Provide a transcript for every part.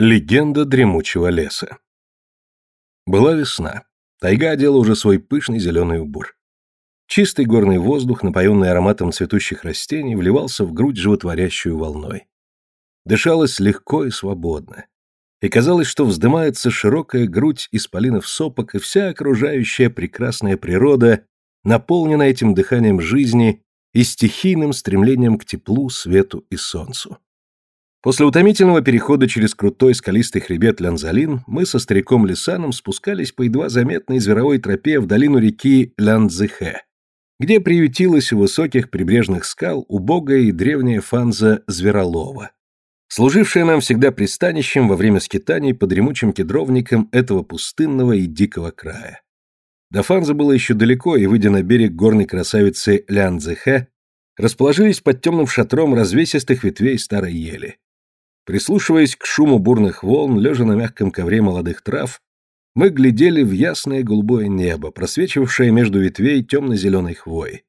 Легенда дремучего леса. Была весна. Тайга одела уже свой пышный зеленый убор. Чистый горный воздух, напоенный ароматом цветущих растений, вливался в грудь животворящую волной. Дышалось легко и свободно. И казалось, что вздымается широкая грудь исполинов сопок, и вся окружающая прекрасная природа наполнена этим дыханием жизни и стихийным стремлением к теплу, свету и солнцу. После утомительного перехода через крутой скалистый хребет Лянзалин мы со стариком Лисаном спускались по едва заметной зверовой тропе в долину реки Лянцзэхэ, где приютилась у высоких прибрежных скал убогая и древняя фанза Зверолова, служившая нам всегда пристанищем во время скитаний под дремучим кедровником этого пустынного и дикого края. До фанзы было еще далеко, и, выйдя на берег горной красавицы Лянцзэхэ, расположились под темным шатром развесистых ветвей старой ели. Прислушиваясь к шуму бурных волн, лежа на мягком ковре молодых трав, мы глядели в ясное голубое небо, просвечивавшее между ветвей темно-зеленой хвои.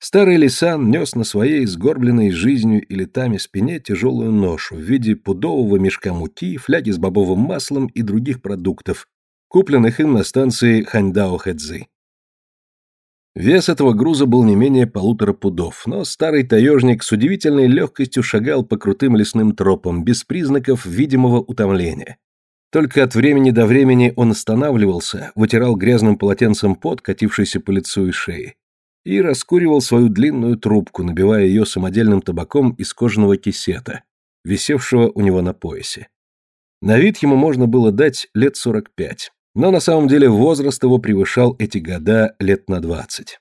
Старый лисан нес на своей сгорбленной жизнью и летами спине тяжелую ношу в виде пудового мешка муки, фляги с бобовым маслом и других продуктов, купленных им на станции Ханьдао-Хэцзы. Вес этого груза был не менее полутора пудов, но старый таежник с удивительной легкостью шагал по крутым лесным тропам, без признаков видимого утомления. Только от времени до времени он останавливался, вытирал грязным полотенцем пот, катившийся по лицу и шее, и раскуривал свою длинную трубку, набивая ее самодельным табаком из кожаного кисета, висевшего у него на поясе. На вид ему можно было дать лет сорок пять но на самом деле возраст его превышал эти года лет на двадцать.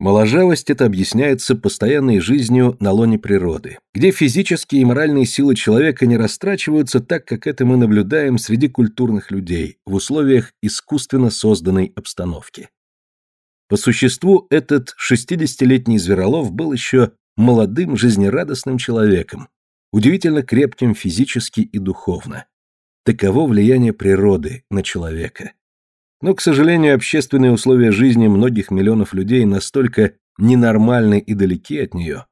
Моложавость это объясняется постоянной жизнью на лоне природы, где физические и моральные силы человека не растрачиваются так, как это мы наблюдаем среди культурных людей в условиях искусственно созданной обстановки. По существу этот шестидесятилетний зверолов был еще молодым, жизнерадостным человеком, удивительно крепким физически и духовно. Таково влияние природы на человека. Но, к сожалению, общественные условия жизни многих миллионов людей настолько ненормальны и далеки от нее,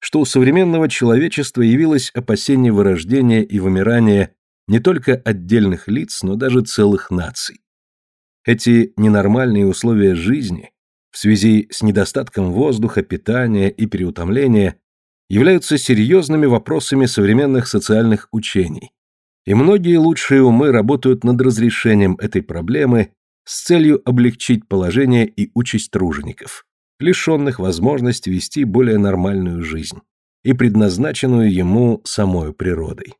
что у современного человечества явилось опасение вырождения и вымирания не только отдельных лиц, но даже целых наций. Эти ненормальные условия жизни в связи с недостатком воздуха, питания и переутомления являются серьезными вопросами современных социальных учений, и многие лучшие умы работают над разрешением этой проблемы с целью облегчить положение и участь тружеников, лишенных возможности вести более нормальную жизнь и предназначенную ему самой природой.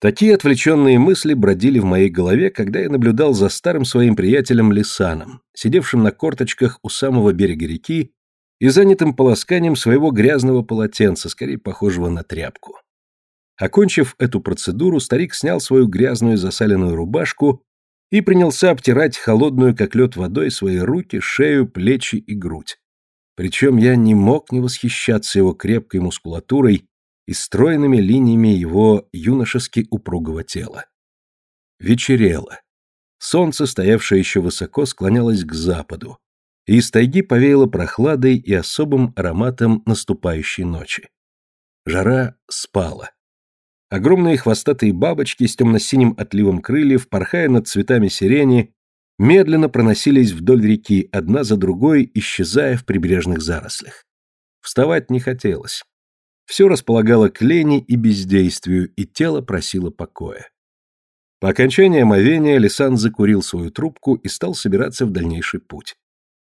Такие отвлеченные мысли бродили в моей голове, когда я наблюдал за старым своим приятелем Лисаном, сидевшим на корточках у самого берега реки и занятым полосканием своего грязного полотенца, скорее похожего на тряпку. Окончив эту процедуру, старик снял свою грязную засаленную рубашку и принялся обтирать холодную, как лед, водой свои руки, шею, плечи и грудь. Причем я не мог не восхищаться его крепкой мускулатурой и стройными линиями его юношески упругого тела. Вечерело. Солнце, стоявшее еще высоко, склонялось к западу, и из тайги повеяло прохладой и особым ароматом наступающей ночи. Жара спала. Огромные хвостатые бабочки с темно-синим отливом крыльев, порхая над цветами сирени, медленно проносились вдоль реки, одна за другой, исчезая в прибрежных зарослях. Вставать не хотелось. Все располагало к лени и бездействию, и тело просило покоя. По окончании омовения Лисан закурил свою трубку и стал собираться в дальнейший путь.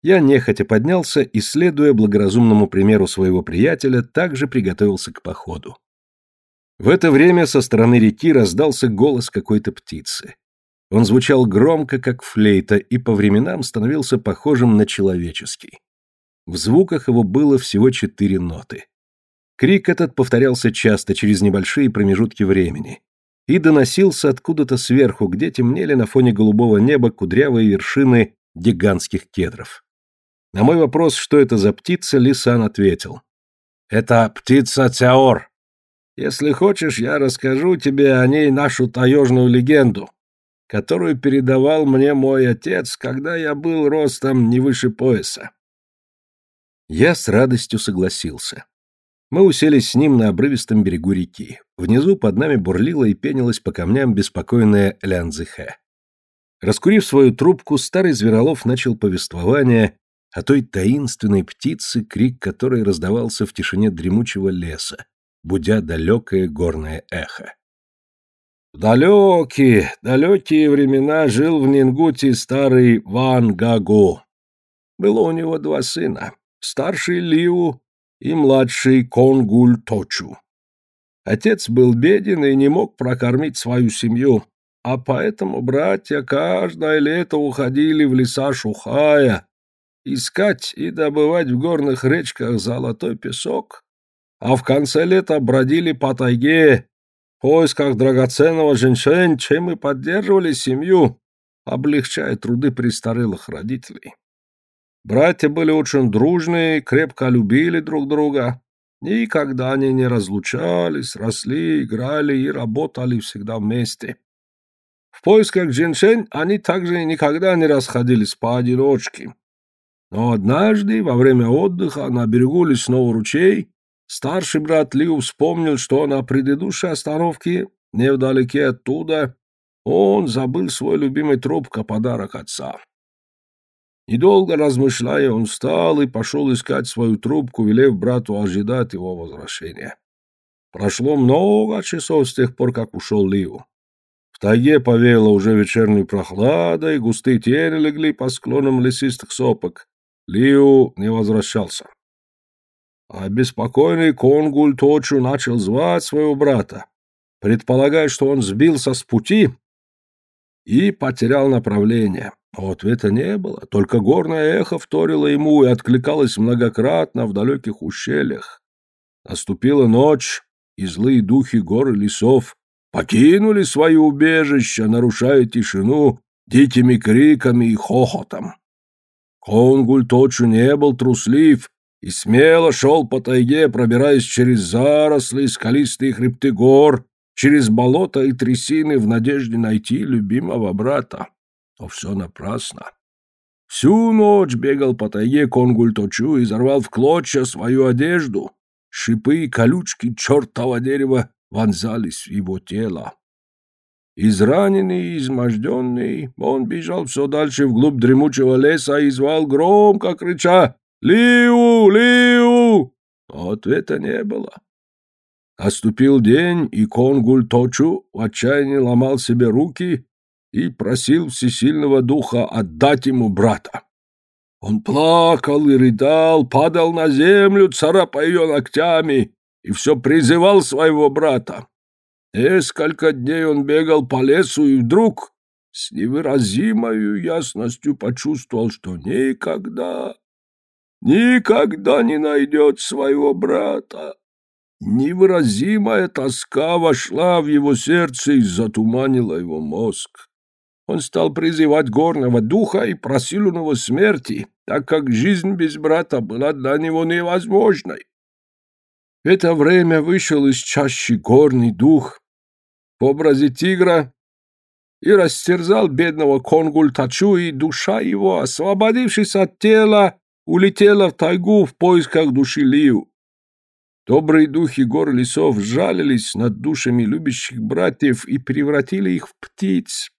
Я нехотя поднялся и, следуя благоразумному примеру своего приятеля, также приготовился к походу. В это время со стороны реки раздался голос какой-то птицы. Он звучал громко, как флейта, и по временам становился похожим на человеческий. В звуках его было всего четыре ноты. Крик этот повторялся часто через небольшие промежутки времени и доносился откуда-то сверху, где темнели на фоне голубого неба кудрявые вершины гигантских кедров. На мой вопрос, что это за птица, Лисан ответил. «Это птица Цяор. Если хочешь, я расскажу тебе о ней нашу таежную легенду, которую передавал мне мой отец, когда я был ростом не выше пояса. Я с радостью согласился. Мы уселись с ним на обрывистом берегу реки. Внизу под нами бурлила и пенилась по камням беспокойная Лянзыхэ. Раскурив свою трубку, старый Зверолов начал повествование о той таинственной птице, крик которой раздавался в тишине дремучего леса, будя далекое горное эхо. В далекие, далекие времена жил в Нингуте старый Ван Гаго. Было у него два сына, старший Лиу и младший Конгуль Точу. Отец был беден и не мог прокормить свою семью, а поэтому братья каждое лето уходили в леса Шухая искать и добывать в горных речках золотой песок, а в конце лета бродили по тайге в поисках драгоценного женьшень, чем и поддерживали семью, облегчая труды престарелых родителей. Братья были очень дружные, крепко любили друг друга. Никогда они не разлучались, росли, играли и работали всегда вместе. В поисках женьшень они также никогда не расходились поодиночке. Но однажды, во время отдыха на берегу лесного ручей, старший брат Лиу вспомнил, что на предыдущей остановке, невдалеке оттуда, он забыл свой любимый трубка, подарок отца. Недолго размышляя, он встал и пошел искать свою трубку, велев брату ожидать его возвращения. Прошло много часов с тех пор, как ушел Ливу. В тайге повеяло уже вечерней прохладой, густые тени легли по склонам лесистых сопок. Лиу не возвращался. А беспокойный Конгуль Точу начал звать своего брата, предполагая, что он сбился с пути и потерял направление. Но ответа не было, только горное эхо вторило ему и откликалось многократно в далеких ущельях. Наступила ночь, и злые духи гор и лесов покинули свои убежища, нарушая тишину дикими криками и хохотом. Конгуль точно не был труслив и смело шел по тайге, пробираясь через заросли, скалистые хребты гор, через болота и трясины в надежде найти любимого брата. Но все напрасно. Всю ночь бегал по тайге Конгуль-Точу и взорвал в клочья свою одежду. Шипы и колючки чертова дерева вонзались в его тело. Израненный и изможденный, он бежал все дальше вглубь дремучего леса и звал громко, крича «Лиу! Лиу!» Но ответа не было. Оступил день, и Конгуль Точу в отчаянии ломал себе руки и просил всесильного духа отдать ему брата. Он плакал и рыдал, падал на землю, царапая ее ногтями, и все призывал своего брата. Несколько дней он бегал по лесу и вдруг с невыразимой ясностью почувствовал, что никогда, никогда не найдет своего брата. Невыразимая тоска вошла в его сердце и затуманила его мозг. Он стал призывать горного духа и просил у него смерти, так как жизнь без брата была для него невозможной. В это время вышел из чащи горный дух в образе тигра и растерзал бедного Конгуль-Тачу, и душа его, освободившись от тела, улетела в тайгу в поисках души Лиу. Добрые духи гор лесов жалились над душами любящих братьев и превратили их в птиц.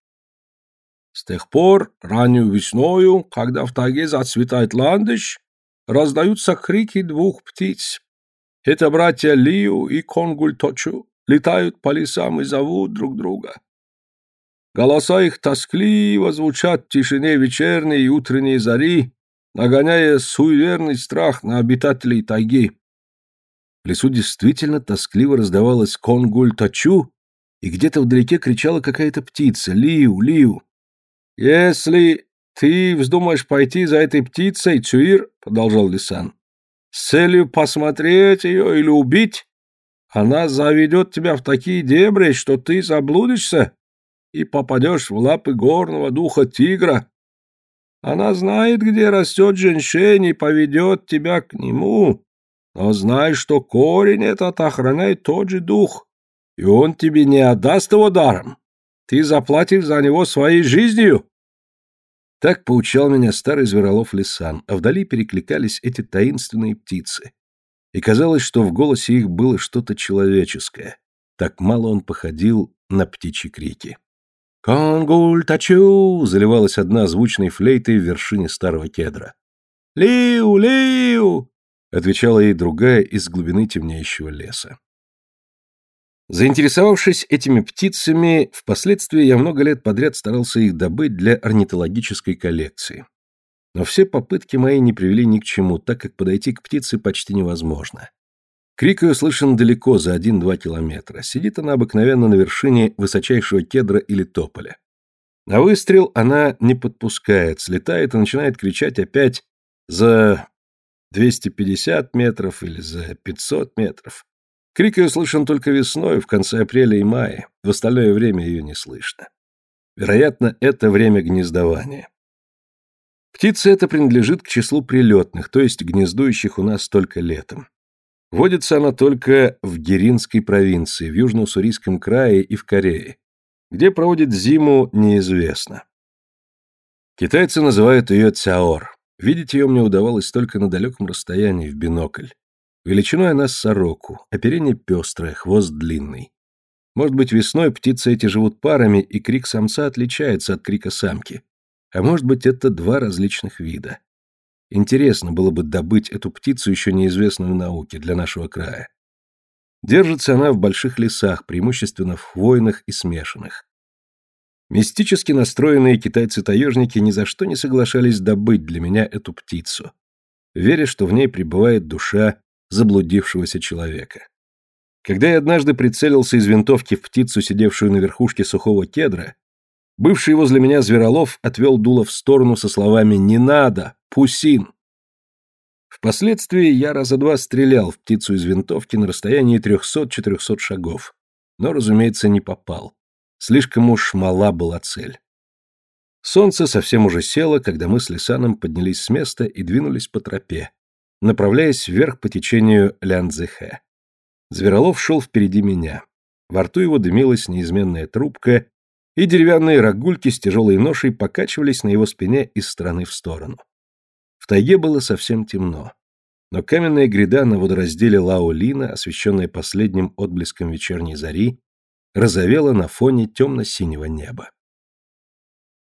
С тех пор, раннюю весною, когда в тайге зацветает ландыш, раздаются крики двух птиц. Это братья Лиу и Конгуль-Точу летают по лесам и зовут друг друга. Голоса их тоскливо звучат в тишине вечерней и утренней зари, нагоняя суеверный страх на обитателей тайги. В лесу действительно тоскливо раздавалась конгуль-тачу, и где-то вдалеке кричала какая-то птица «Лиу! Лиу!». «Если ты вздумаешь пойти за этой птицей, Цюир, — продолжал Лисан, — с целью посмотреть ее или убить, она заведет тебя в такие дебри, что ты заблудишься и попадешь в лапы горного духа тигра. Она знает, где растет женщин и поведет тебя к нему, но знай, что корень этот охраняет тот же дух, и он тебе не отдаст его даром. Ты заплатишь за него своей жизнью. Так поучал меня старый зверолов Лисан, а вдали перекликались эти таинственные птицы. и казалось, что в голосе их было что-то человеческое. Так мало он походил на птичьи крики. «Конгуль тачу!» — заливалась одна звучной флейтой в вершине старого кедра. «Лиу! Лиу!» — отвечала ей другая из глубины темнеющего леса. Заинтересовавшись этими птицами, впоследствии я много лет подряд старался их добыть для орнитологической коллекции. Но все попытки мои не привели ни к чему, так как подойти к птице почти невозможно. Крик ее слышен далеко, за один-два километра. Сидит она обыкновенно на вершине высочайшего кедра или тополя. На выстрел она не подпускает, слетает и начинает кричать опять за 250 метров или за 500 метров. Крик ее слышен только весной, в конце апреля и мая, в остальное время ее не слышно. Вероятно, это время гнездования. Птица эта принадлежит к числу прилетных, то есть гнездующих у нас только летом. Водится она только в Геринской провинции, в Южно-Уссурийском крае и в Корее. Где проводит зиму, неизвестно. Китайцы называют ее цяор. Видеть ее мне удавалось только на далеком расстоянии, в бинокль. Величиной она сороку, оперение пестрое, хвост длинный. Может быть, весной птицы эти живут парами, и крик самца отличается от крика самки. А может быть, это два различных вида. Интересно было бы добыть эту птицу, еще неизвестную науке, для нашего края. Держится она в больших лесах, преимущественно в хвойных и смешанных. Мистически настроенные китайцы-таежники ни за что не соглашались добыть для меня эту птицу, веря, что в ней пребывает душа заблудившегося человека. Когда я однажды прицелился из винтовки в птицу, сидевшую на верхушке сухого кедра, бывший возле меня зверолов отвел дуло в сторону со словами «Не надо! Пусин!». Впоследствии я раза два стрелял в птицу из винтовки на расстоянии 300-400 шагов, но, разумеется, не попал. Слишком уж мала была цель. Солнце совсем уже село, когда мы с Лисаном поднялись с места и двинулись по тропе, направляясь вверх по течению Лянцзэхэ. Зверолов шел впереди меня. Во рту его дымилась неизменная трубка, и деревянные рогульки с тяжелой ношей покачивались на его спине из стороны в сторону. В тайге было совсем темно. Но каменная гряда на водоразделе Лаолина, освещенная последним отблеском вечерней зари, розовела на фоне темно-синего неба.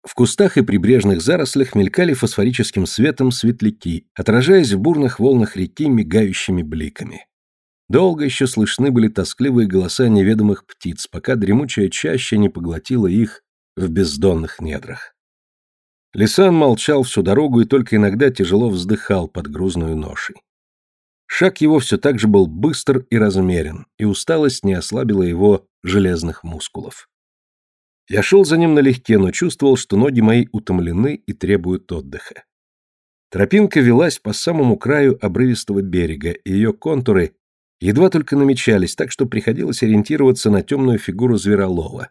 В кустах и прибрежных зарослях мелькали фосфорическим светом светляки, отражаясь в бурных волнах реки мигающими бликами. Долго еще слышны были тоскливые голоса неведомых птиц, пока дремучая чаща не поглотила их в бездонных недрах. Лисан молчал всю дорогу и только иногда тяжело вздыхал под грузную ношей. Шаг его все так же был быстр и размерен, и усталость не ослабила его железных мускулов. Я шел за ним налегке, но чувствовал, что ноги мои утомлены и требуют отдыха. Тропинка велась по самому краю обрывистого берега, и ее контуры едва только намечались, так что приходилось ориентироваться на темную фигуру зверолова,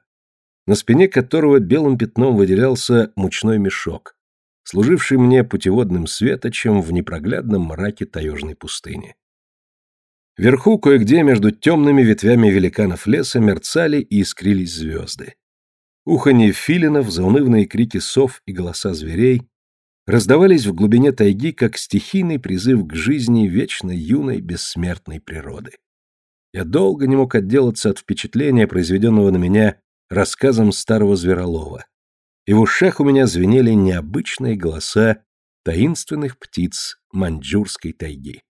на спине которого белым пятном выделялся мучной мешок, служивший мне путеводным светочем в непроглядном мраке таежной пустыни. Вверху кое-где между темными ветвями великанов леса мерцали и искрились звезды. Уханье филинов, заунывные крики сов и голоса зверей раздавались в глубине тайги, как стихийный призыв к жизни вечной юной бессмертной природы. Я долго не мог отделаться от впечатления, произведенного на меня рассказом старого зверолова. И в ушах у меня звенели необычные голоса таинственных птиц маньчжурской тайги.